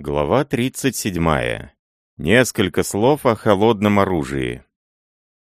Глава 37. Несколько слов о холодном оружии.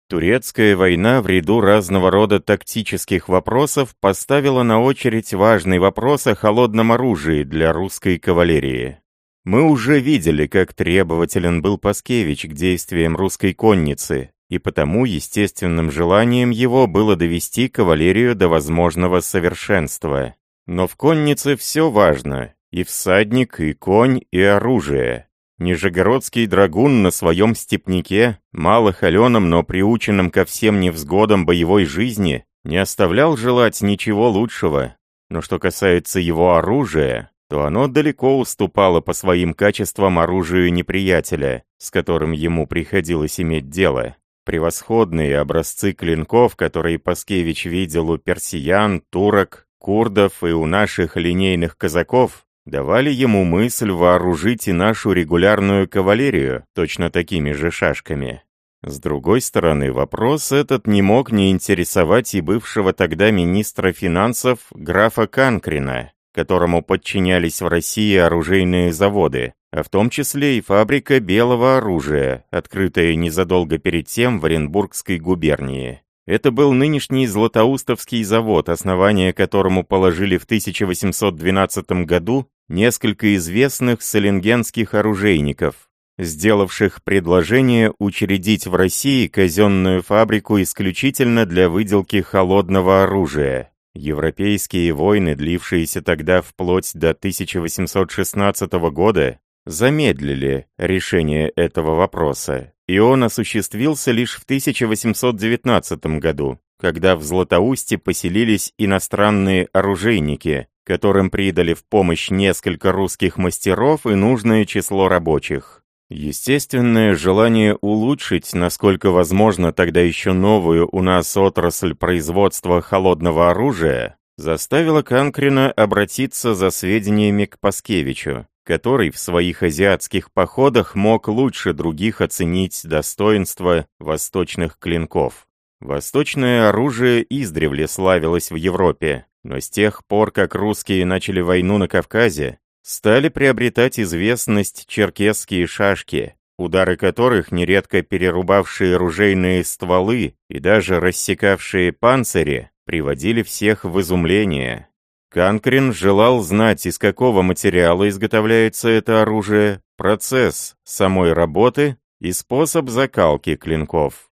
Турецкая война в ряду разного рода тактических вопросов поставила на очередь важный вопрос о холодном оружии для русской кавалерии. Мы уже видели, как требователен был Паскевич к действиям русской конницы, и потому естественным желанием его было довести кавалерию до возможного совершенства. Но в коннице все важно, и всадник, и конь, и оружие. Нижегородский драгун на своем степняке, мало холеном, но приученном ко всем невзгодам боевой жизни, не оставлял желать ничего лучшего. Но что касается его оружия, то оно далеко уступало по своим качествам оружию неприятеля, с которым ему приходилось иметь дело. Превосходные образцы клинков, которые Паскевич видел у персиян, турок, курдов и у наших линейных казаков, давали ему мысль вооружить и нашу регулярную кавалерию точно такими же шашками. С другой стороны, вопрос этот не мог не интересовать и бывшего тогда министра финансов графа Канкрина, которому подчинялись в России оружейные заводы, а в том числе и фабрика белого оружия, открытая незадолго перед тем в Оренбургской губернии. Это был нынешний Златоустовский завод, основание которому положили в 1812 году несколько известных салингенских оружейников, сделавших предложение учредить в России казенную фабрику исключительно для выделки холодного оружия. Европейские войны, длившиеся тогда вплоть до 1816 года, замедлили решение этого вопроса, и он осуществился лишь в 1819 году, когда в Златоусте поселились иностранные оружейники, которым придали в помощь несколько русских мастеров и нужное число рабочих. Естественное желание улучшить, насколько возможно, тогда еще новую у нас отрасль производства холодного оружия, заставило Канкрина обратиться за сведениями к Паскевичу, который в своих азиатских походах мог лучше других оценить достоинство восточных клинков. Восточное оружие издревле славилось в Европе, но с тех пор, как русские начали войну на Кавказе, стали приобретать известность черкесские шашки, удары которых, нередко перерубавшие ружейные стволы и даже рассекавшие панцири, приводили всех в изумление. Канкрин желал знать, из какого материала изготовляется это оружие, процесс самой работы и способ закалки клинков.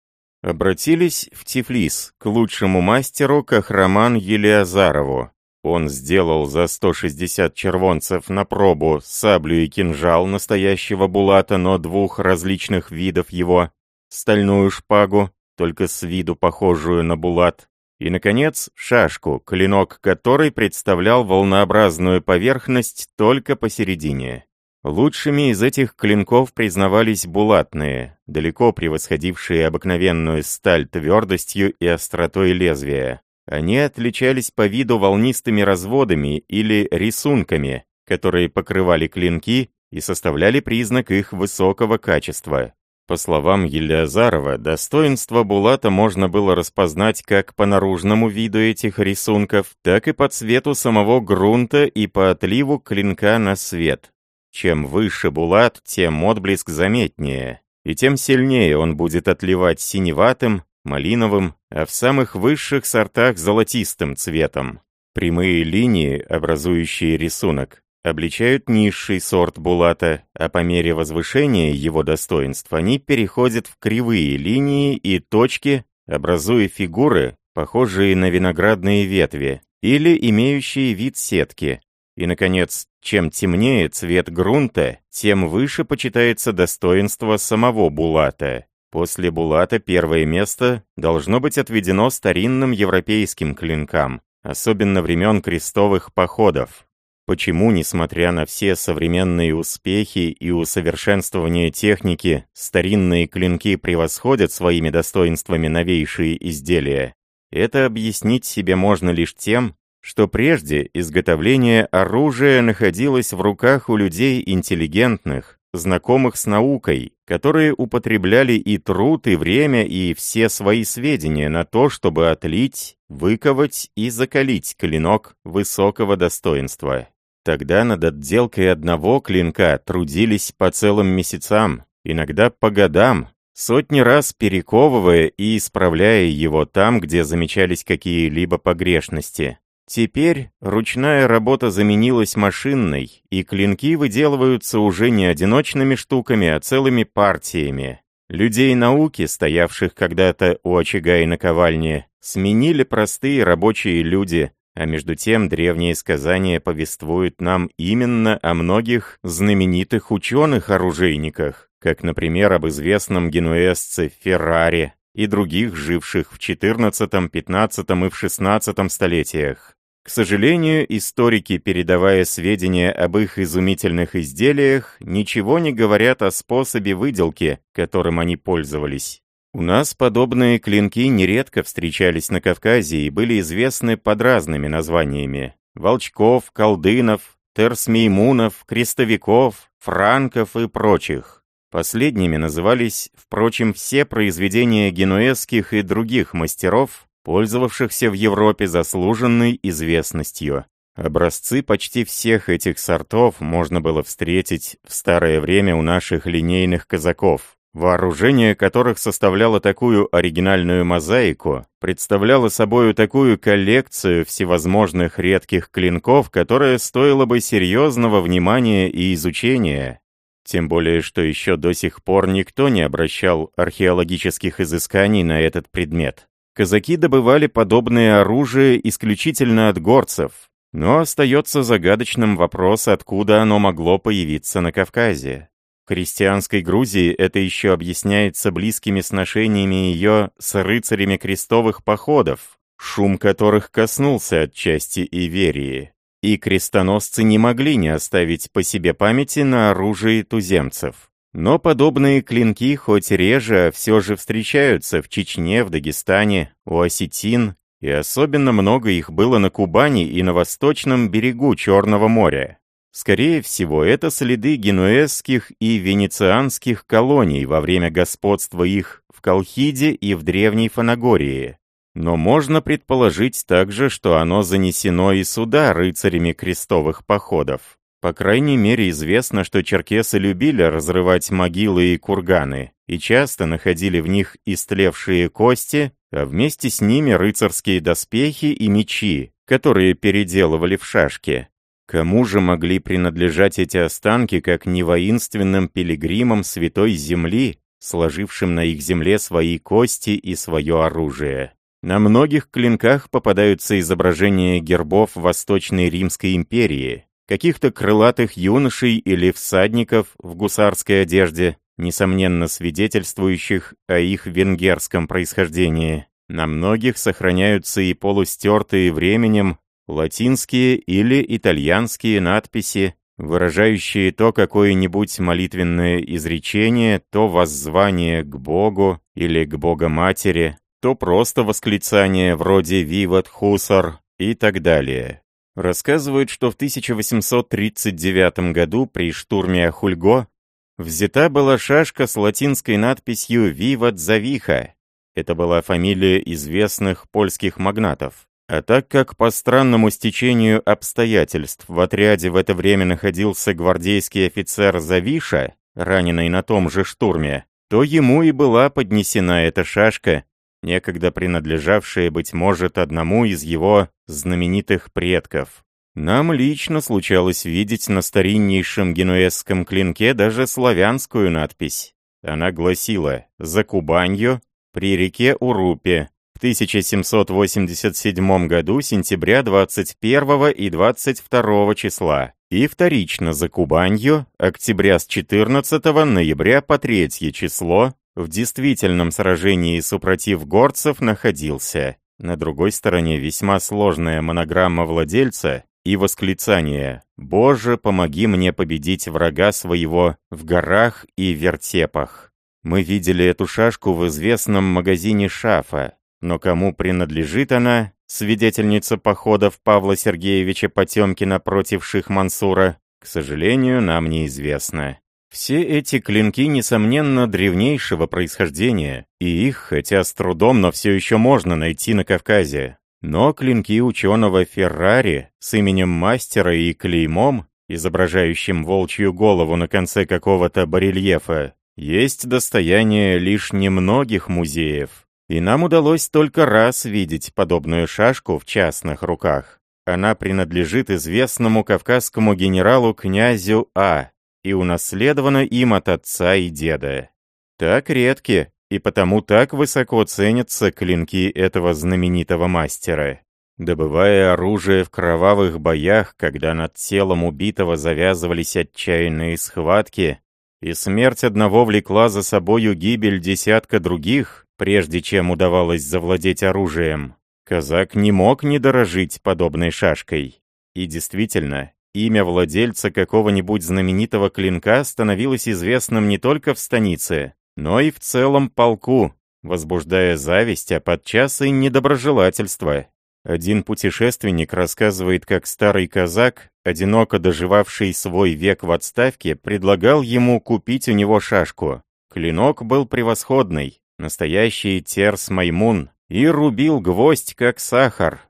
Обратились в Тифлис к лучшему мастеру Кахраман Елиазарову. Он сделал за 160 червонцев на пробу саблю и кинжал настоящего булата, но двух различных видов его, стальную шпагу, только с виду похожую на булат, и, наконец, шашку, клинок которой представлял волнообразную поверхность только посередине. Лучшими из этих клинков признавались булатные, далеко превосходившие обыкновенную сталь твердостью и остротой лезвия. Они отличались по виду волнистыми разводами или рисунками, которые покрывали клинки и составляли признак их высокого качества. По словам Елеазарова, достоинство Булата можно было распознать как по наружному виду этих рисунков, так и по цвету самого грунта и по отливу клинка на свет. Чем выше булат, тем отблеск заметнее, и тем сильнее он будет отливать синеватым, малиновым, а в самых высших сортах золотистым цветом. Прямые линии, образующие рисунок, обличают низший сорт булата, а по мере возвышения его достоинств они переходят в кривые линии и точки, образуя фигуры, похожие на виноградные ветви, или имеющие вид сетки, и, наконец, чем темнее цвет грунта, тем выше почитается достоинство самого булата. После булата первое место должно быть отведено старинным европейским клинкам, особенно времен крестовых походов. Почему, несмотря на все современные успехи и усовершенствование техники, старинные клинки превосходят своими достоинствами новейшие изделия? Это объяснить себе можно лишь тем, что прежде изготовление оружия находилось в руках у людей интеллигентных, знакомых с наукой, которые употребляли и труд, и время, и все свои сведения на то, чтобы отлить, выковать и закалить клинок высокого достоинства. Тогда над отделкой одного клинка трудились по целым месяцам, иногда по годам, сотни раз перековывая и исправляя его там, где замечались какие-либо погрешности. Теперь ручная работа заменилась машинной, и клинки выделываются уже не одиночными штуками, а целыми партиями. Людей науки, стоявших когда-то у очага и наковальни, сменили простые рабочие люди, а между тем древние сказания повествуют нам именно о многих знаменитых ученых-оружейниках, как, например, об известном генуэзце Феррари и других, живших в XIV, XV и в XVI столетиях. К сожалению, историки, передавая сведения об их изумительных изделиях, ничего не говорят о способе выделки, которым они пользовались. У нас подобные клинки нередко встречались на Кавказе и были известны под разными названиями. Волчков, колдынов, терсмеймунов, крестовиков, франков и прочих. Последними назывались, впрочем, все произведения генуэзских и других мастеров, пользовавшихся в Европе заслуженной известностью. Образцы почти всех этих сортов можно было встретить в старое время у наших линейных казаков вооружение которых составляло такую оригинальную мозаику, представляло собою такую коллекцию всевозможных редких клинков, которая стоила бы серьезного внимания и изучения. Тем более, что еще до сих пор никто не обращал археологических изысканий на этот предмет. Казаки добывали подобное оружие исключительно от горцев, но остается загадочным вопрос, откуда оно могло появиться на Кавказе. В христианской Грузии это еще объясняется близкими сношениями ее с рыцарями крестовых походов, шум которых коснулся отчасти Иверии. И крестоносцы не могли не оставить по себе памяти на оружии туземцев. Но подобные клинки хоть реже, а все же встречаются в Чечне, в Дагестане, у осетин, и особенно много их было на Кубани и на восточном берегу Черного моря. Скорее всего, это следы генуэзских и венецианских колоний во время господства их в Колхиде и в Древней Фанагории. Но можно предположить также, что оно занесено и сюда рыцарями крестовых походов. По крайней мере, известно, что черкесы любили разрывать могилы и курганы, и часто находили в них истлевшие кости, а вместе с ними рыцарские доспехи и мечи, которые переделывали в шашки. Кому же могли принадлежать эти останки, как не воинственным пилигримам Святой Земли, сложившим на их земле свои кости и свое оружие? На многих клинках попадаются изображения гербов Восточной Римской империи, каких-то крылатых юношей или всадников в гусарской одежде, несомненно свидетельствующих о их венгерском происхождении. На многих сохраняются и полустертые временем латинские или итальянские надписи, выражающие то какое-нибудь молитвенное изречение, то воззвание к Богу или к Богоматери, то просто восклицание вроде «Виват Хусар» и так далее. Рассказывают, что в 1839 году при штурме Ахульго взята была шашка с латинской надписью «Виват Завиха». Это была фамилия известных польских магнатов. А так как по странному стечению обстоятельств в отряде в это время находился гвардейский офицер Завиша, раненый на том же штурме, то ему и была поднесена эта шашка, некогда принадлежавшая, быть может, одному из его знаменитых предков. Нам лично случалось видеть на стариннейшем генуэзском клинке даже славянскую надпись. Она гласила «За Кубанью, при реке Урупе, в 1787 году сентября 21 и 22 числа и вторично за Кубанью октября с 14 ноября по 3 число в действительном сражении супротив горцев находился. На другой стороне весьма сложная монограмма владельца и восклицание «Боже, помоги мне победить врага своего в горах и вертепах». Мы видели эту шашку в известном магазине Шафа, но кому принадлежит она, свидетельница походов Павла Сергеевича Потемкина против Ших-Мансура, к сожалению, нам неизвестно. Все эти клинки, несомненно, древнейшего происхождения, и их, хотя с трудом, но все еще можно найти на Кавказе. Но клинки ученого Феррари с именем мастера и клеймом, изображающим волчью голову на конце какого-то барельефа, есть достояние лишь немногих музеев. И нам удалось только раз видеть подобную шашку в частных руках. Она принадлежит известному кавказскому генералу князю А и унаследована им от отца и деда. Так редки и потому так высоко ценятся клинки этого знаменитого мастера. Добывая оружие в кровавых боях, когда над телом убитого завязывались отчаянные схватки, и смерть одного влекла за собою гибель десятка других, прежде чем удавалось завладеть оружием. Казак не мог не дорожить подобной шашкой. И действительно, имя владельца какого-нибудь знаменитого клинка становилось известным не только в станице, но и в целом полку, возбуждая зависть, а подчас и недоброжелательство. Один путешественник рассказывает, как старый казак, одиноко доживавший свой век в отставке, предлагал ему купить у него шашку. Клинок был превосходный, настоящий терс-маймун, и рубил гвоздь как сахар.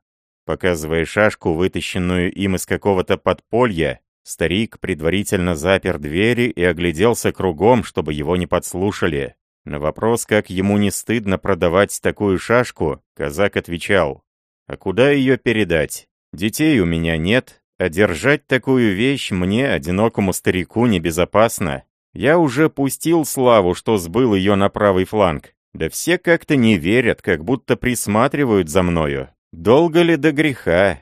Показывая шашку, вытащенную им из какого-то подполья, старик предварительно запер двери и огляделся кругом, чтобы его не подслушали. На вопрос, как ему не стыдно продавать такую шашку, казак отвечал, «А куда ее передать? Детей у меня нет, а держать такую вещь мне, одинокому старику, небезопасно. Я уже пустил славу, что сбыл ее на правый фланг. Да все как-то не верят, как будто присматривают за мною. Долго ли до греха?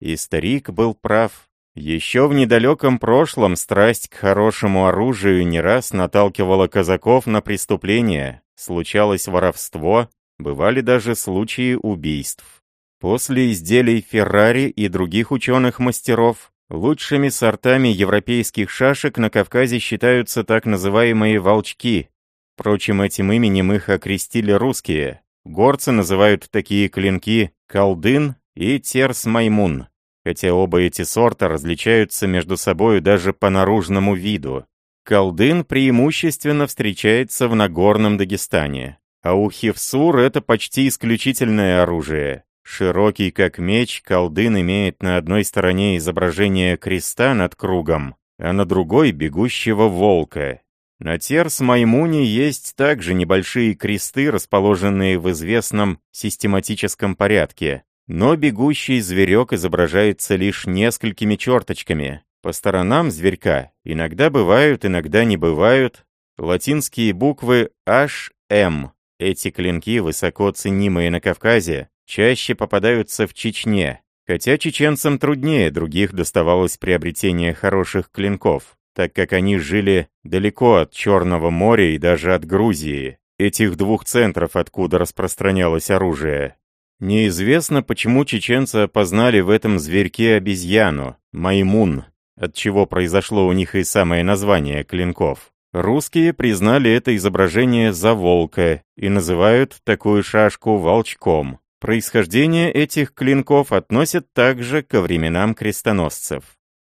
И старик был прав. Еще в недалеком прошлом страсть к хорошему оружию не раз наталкивала казаков на преступления, случалось воровство, бывали даже случаи убийств. После изделий Феррари и других ученых-мастеров, лучшими сортами европейских шашек на Кавказе считаются так называемые «волчки», Впрочем, этим именем их окрестили русские. Горцы называют такие клинки колдын и терс-маймун, хотя оба эти сорта различаются между собой даже по наружному виду. Колдын преимущественно встречается в Нагорном Дагестане, а у Хевсур это почти исключительное оружие. Широкий как меч, колдын имеет на одной стороне изображение креста над кругом, а на другой — бегущего волка. На Терс-Маймуне есть также небольшие кресты, расположенные в известном систематическом порядке. Но бегущий зверек изображается лишь несколькими черточками. По сторонам зверька иногда бывают, иногда не бывают латинские буквы H-M. Эти клинки, высоко ценимые на Кавказе, чаще попадаются в Чечне, хотя чеченцам труднее других доставалось приобретение хороших клинков так как они жили далеко от Черного моря и даже от Грузии, этих двух центров, откуда распространялось оружие. Неизвестно, почему чеченцы опознали в этом зверьке обезьяну, маймун, от чего произошло у них и самое название клинков. Русские признали это изображение за волка и называют такую шашку волчком. Происхождение этих клинков относят также ко временам крестоносцев.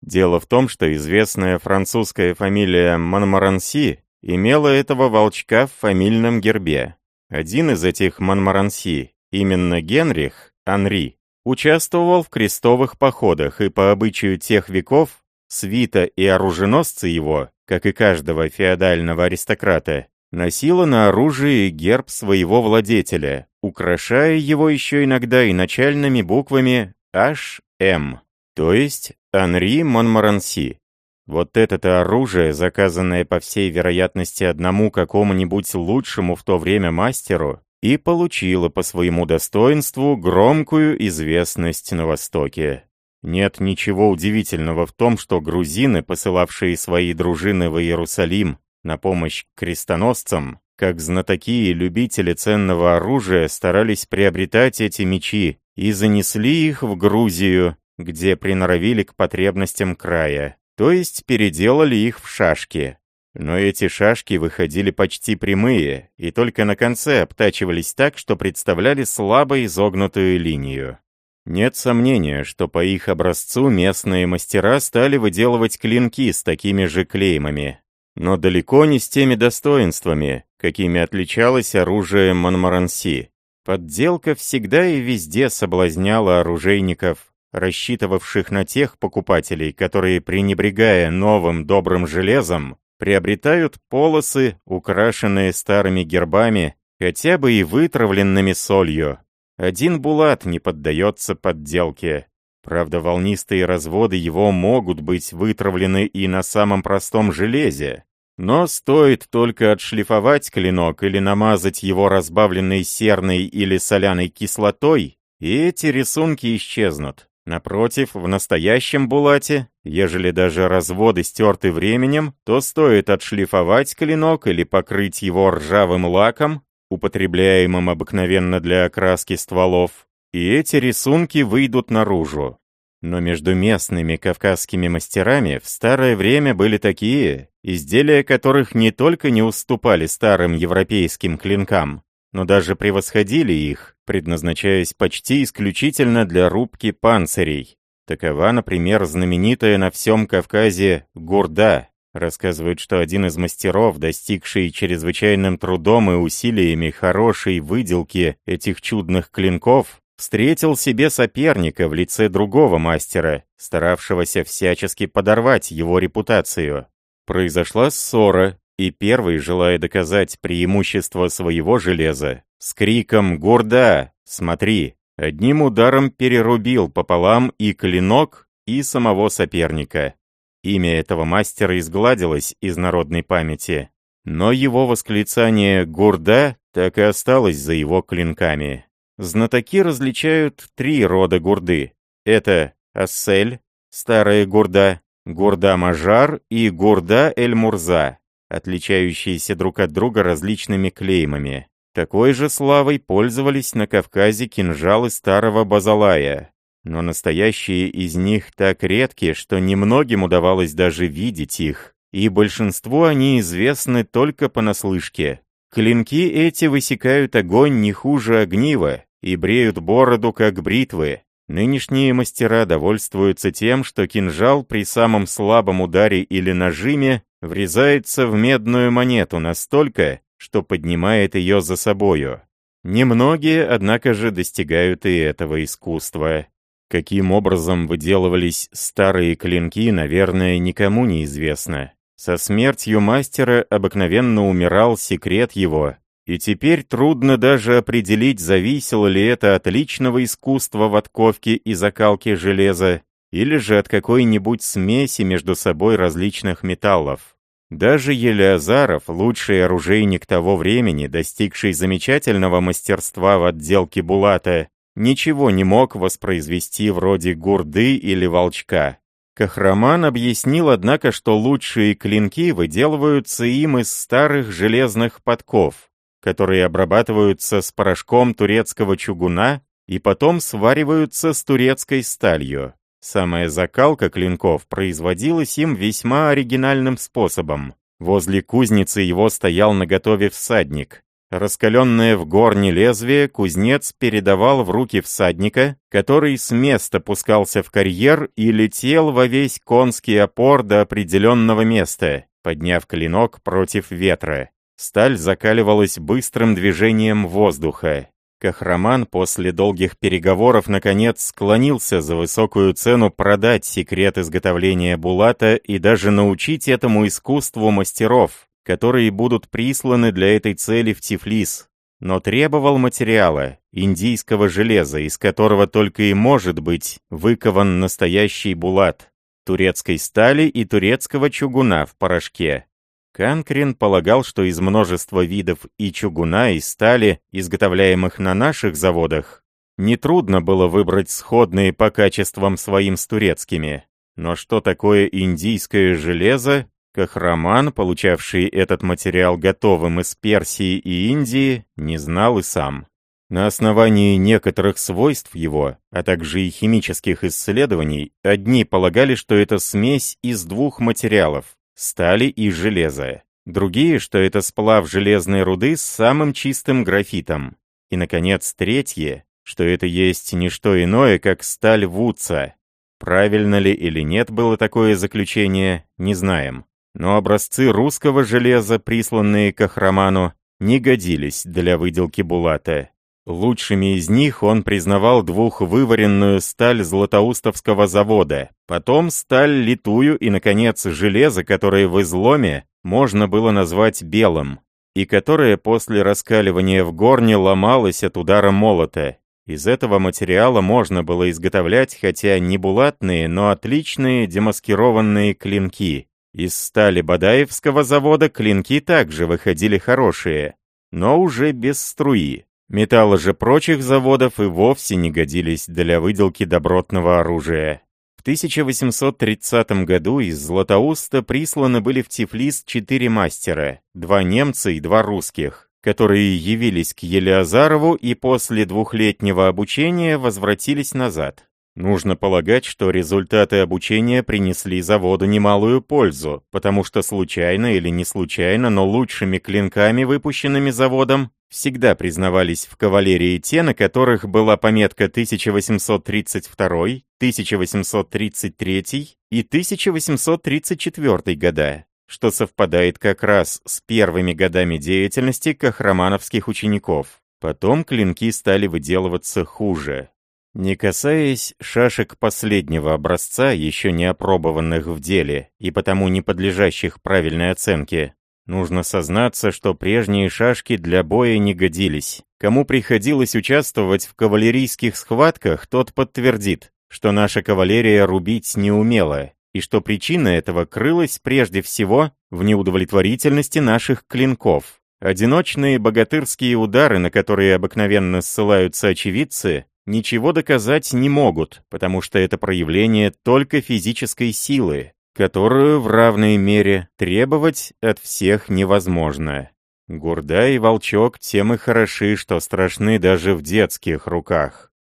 Дело в том, что известная французская фамилия Монмаранси имела этого волчка в фамильном гербе. Один из этих Монмаранси, именно Генрих, Анри, участвовал в крестовых походах и по обычаю тех веков свита и оруженосцы его, как и каждого феодального аристократа, носила на оружии герб своего владетеля, украшая его еще иногда и начальными буквами HM, то есть Анри Монмаранси. Вот это-то оружие, заказанное по всей вероятности одному какому-нибудь лучшему в то время мастеру, и получило по своему достоинству громкую известность на Востоке. Нет ничего удивительного в том, что грузины, посылавшие свои дружины в Иерусалим на помощь крестоносцам, как знатоки и любители ценного оружия старались приобретать эти мечи и занесли их в Грузию, где приноровили к потребностям края, то есть переделали их в шашки. Но эти шашки выходили почти прямые, и только на конце обтачивались так, что представляли слабо изогнутую линию. Нет сомнения, что по их образцу местные мастера стали выделывать клинки с такими же клеймами, но далеко не с теми достоинствами, какими отличалось оружие Монмаранси. Подделка всегда и везде соблазняла оружейников, рассчитывавших на тех покупателей, которые, пренебрегая новым добрым железом, приобретают полосы, украшенные старыми гербами, хотя бы и вытравленными солью. Один булат не поддается подделке. Правда, волнистые разводы его могут быть вытравлены и на самом простом железе, но стоит только отшлифовать клинок или намазать его разбавленной серной или соляной кислотой, и эти рисунки исчезнут. Напротив, в настоящем булате, ежели даже разводы стерты временем, то стоит отшлифовать клинок или покрыть его ржавым лаком, употребляемым обыкновенно для окраски стволов, и эти рисунки выйдут наружу. Но между местными кавказскими мастерами в старое время были такие, изделия которых не только не уступали старым европейским клинкам, но даже превосходили их, предназначаясь почти исключительно для рубки панцирей. Такова, например, знаменитая на всем Кавказе гурда. Рассказывают, что один из мастеров, достигший чрезвычайным трудом и усилиями хорошей выделки этих чудных клинков, встретил себе соперника в лице другого мастера, старавшегося всячески подорвать его репутацию. Произошла ссора, и первый, желая доказать преимущество своего железа, с криком «Гурда! Смотри!» одним ударом перерубил пополам и клинок, и самого соперника. Имя этого мастера изгладилось из народной памяти, но его восклицание «Гурда» так и осталось за его клинками. Знатоки различают три рода гурды. Это ассель, старая гурда, гурда-мажар и гурда-эль-мурза, отличающиеся друг от друга различными клеймами. Такой же славой пользовались на Кавказе кинжалы старого Базалая, но настоящие из них так редки, что немногим удавалось даже видеть их, и большинству они известны только понаслышке. Клинки эти высекают огонь не хуже огнива и бреют бороду, как бритвы. Нынешние мастера довольствуются тем, что кинжал при самом слабом ударе или нажиме врезается в медную монету настолько, что поднимает ее за собою. Немногие, однако же, достигают и этого искусства. Каким образом выделывались старые клинки, наверное, никому не известно. Со смертью мастера обыкновенно умирал секрет его, и теперь трудно даже определить, зависело ли это от личного искусства отковки и закалки железа, или же от какой-нибудь смеси между собой различных металлов. Даже Елеазаров, лучший оружейник того времени, достигший замечательного мастерства в отделке булата, ничего не мог воспроизвести вроде гурды или волчка. Кахраман объяснил, однако, что лучшие клинки выделываются им из старых железных подков, которые обрабатываются с порошком турецкого чугуна и потом свариваются с турецкой сталью. Самая закалка клинков производилась им весьма оригинальным способом. Возле кузницы его стоял наготове всадник, Раскаленное в горне лезвие кузнец передавал в руки всадника, который с места пускался в карьер и летел во весь конский опор до определенного места, подняв клинок против ветра. Сталь закаливалась быстрым движением воздуха. Кахраман после долгих переговоров наконец склонился за высокую цену продать секрет изготовления булата и даже научить этому искусству мастеров, которые будут присланы для этой цели в Тифлис, но требовал материала, индийского железа, из которого только и может быть выкован настоящий булат, турецкой стали и турецкого чугуна в порошке. Канкрин полагал, что из множества видов и чугуна, и стали, изготовляемых на наших заводах, нетрудно было выбрать сходные по качествам своим с турецкими. Но что такое индийское железо, Кахраман, получавший этот материал готовым из Персии и Индии, не знал и сам. На основании некоторых свойств его, а также и химических исследований, одни полагали, что это смесь из двух материалов – стали и железа. Другие, что это сплав железной руды с самым чистым графитом. И, наконец, третье, что это есть не что иное, как сталь Вудса. Правильно ли или нет было такое заключение, не знаем но образцы русского железа, присланные к Ахраману, не годились для выделки булата. Лучшими из них он признавал двухвываренную сталь Златоустовского завода, потом сталь литую и, наконец, железо, которое в изломе можно было назвать белым, и которое после раскаливания в горне ломалось от удара молота. Из этого материала можно было изготовлять, хотя не булатные, но отличные демаскированные клинки. Из стали Бадаевского завода клинки также выходили хорошие, но уже без струи. Металлы же прочих заводов и вовсе не годились для выделки добротного оружия. В 1830 году из Златоуста присланы были в Тифлис четыре мастера, два немца и два русских, которые явились к Елеазарову и после двухлетнего обучения возвратились назад. Нужно полагать, что результаты обучения принесли заводу немалую пользу, потому что случайно или не случайно, но лучшими клинками, выпущенными заводом, всегда признавались в кавалерии те, на которых была пометка 1832, 1833 и 1834 года, что совпадает как раз с первыми годами деятельности кахрамановских учеников. Потом клинки стали выделываться хуже. Не касаясь шашек последнего образца, еще не опробованных в деле и потому не подлежащих правильной оценке, нужно сознаться, что прежние шашки для боя не годились. Кому приходилось участвовать в кавалерийских схватках, тот подтвердит, что наша кавалерия рубить не умела, и что причина этого крылась прежде всего в неудовлетворительности наших клинков. Одиночные богатырские удары, на которые обыкновенно ссылаются очевидцы, ничего доказать не могут, потому что это проявление только физической силы, которую в равной мере требовать от всех невозможно. Гурда и волчок тем и хороши, что страшны даже в детских руках.